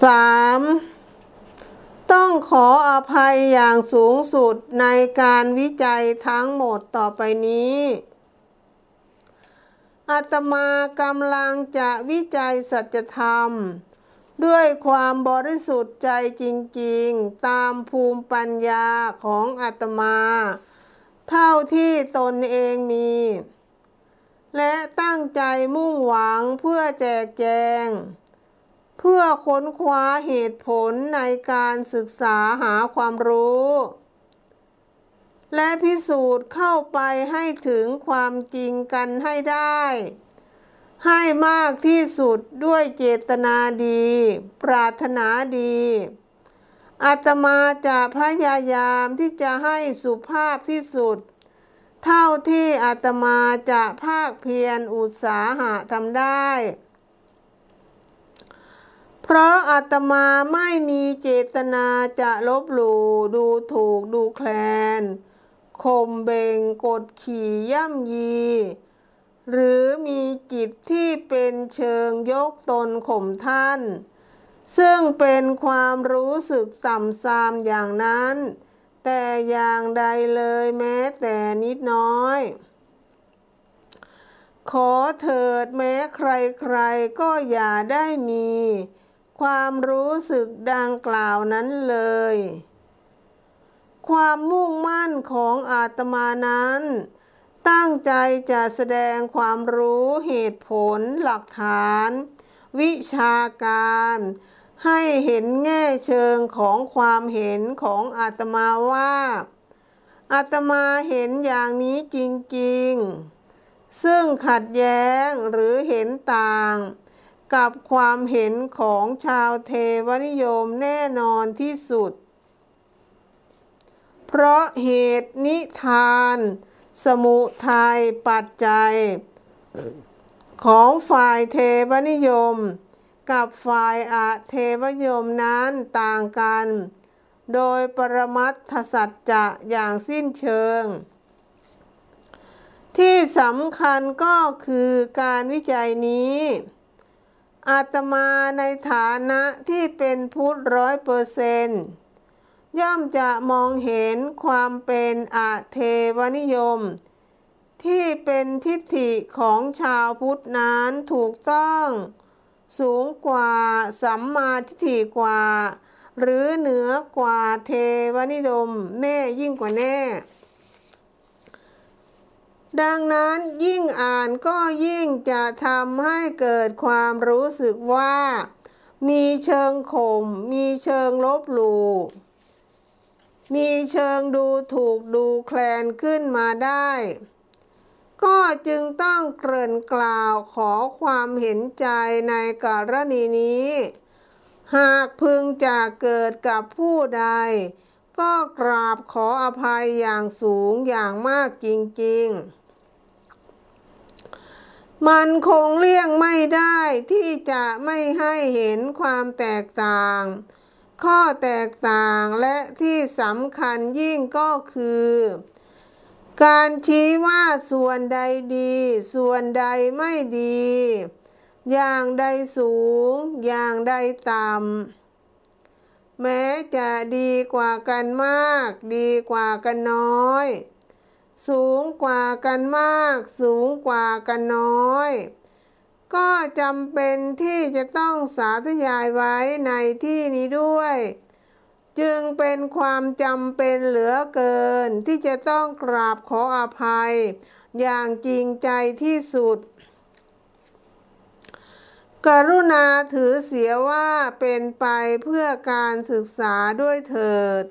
3. ต้องขออภัยอย่างสูงสุดในการวิจัยทั้งหมดต่อไปนี้อาตมากำลังจะวิจัยสัจธรรม ด้วยความบริสุทธิ์ใจจริงๆ ตามภูมิปัญญาของอาตมา เท่าที่ตนเองมี และตั้งใจมุ่งหวังเพื่อแจกแจง เพื่อค้นคว้าเหตุผลในการศึกษาหาความรู้ และพิสูจน์เข้าไปให้ถึงความจริงกันให้ได้ ให้มากที่สุดด้วยเจตนาดี ปรารถนาดีอาตมาจะพยายามที่จะให้สุภาพที่สุด เท่าที่อาตมาจะภาคเพียรอุตสาหะทำได้ เพราะอาตมาไม่มีเจตนาจะลบหลู่ดูถูกดูแคลนข่มเบงกดขี่ย่ำยี หรือมีจิตที่เป็นเชิงยกตนข่มท่าน ซึ่งเป็นความรู้สึกต่ำซามอย่างนั้น แต่อย่างใดเลยแม้แต่นิดน้อย ขอเถิดแม้ใครๆก็อย่าได้มี ความรู้สึกดังกล่าวนั้นเลย ความมุ่งมั่นของอาตมานั้น ตั้งใจจะแสดงความรู้เหตุผลหลักฐาน วิชาการ ให้เห็นแง่เชิงของความเห็นของอาตมาว่าอาตมาเห็นอย่างนี้จริงๆ ซึ่งขัดแย้งหรือเห็นต่าง กับความเห็นของชาวเทวนิยมแน่นอนที่สุด เพราะเหตุนิทาน สมุทัยปัจจัย ของฝ่ายเทวนิยม กับฝ่ายอาเทวนิยมนั้นต่างกัน โดยปรมัตถสัจจะอย่างสิ้นเชิงที่สำคัญก็คือการวิจัยนี้ อาตมาในฐานะที่เป็นพุทธร้อยเปอร์เซนต์ย่อมจะมองเห็นความเป็นอาเทวนิยม ที่เป็นทิฏฐิของชาวพุทธนั้นถูกต้อง สูงกว่าสัมมาทิฏฐิกว่า หรือเหนือกว่าเทวนิยมแน่ยิ่งกว่าแน่ ดังนั้นยิ่งอ่านก็ยิ่งจะทำให้เกิดความรู้สึกว่า มีเชิงข่มมีเชิงลบหลู่มีเชิงดูถูกดูแคลนขึ้นมาได้ ก็จึงต้องเกริ่นกล่าวขอความเห็นใจในกรณีนี้ หากพึงจะเกิดกับผู้ใด ก็กราบขออภัยอย่างสูงอย่างมากจริง ๆ มันคงเลี่ยงไม่ได้ที่จะไม่ให้เห็นความแตกต่าง ข้อแตกต่างและที่สำคัญยิ่งก็คือ การชี้ว่าส่วนใดดี ส่วนใดไม่ดี อย่างใดสูง อย่างใดต่ำแม้จะดีกว่ากันมาก ดีกว่ากันน้อย สูงกว่ากันมาก สูงกว่ากันน้อย ก็จำเป็นที่จะต้องสาธยายไว้ในที่นี้ด้วย จึงเป็นความจำเป็นเหลือเกิน ที่จะต้องกราบขออภัย อย่างจริงใจที่สุด กรุณาถือเสียว่าเป็นไปเพื่อการศึกษาด้วยเถิด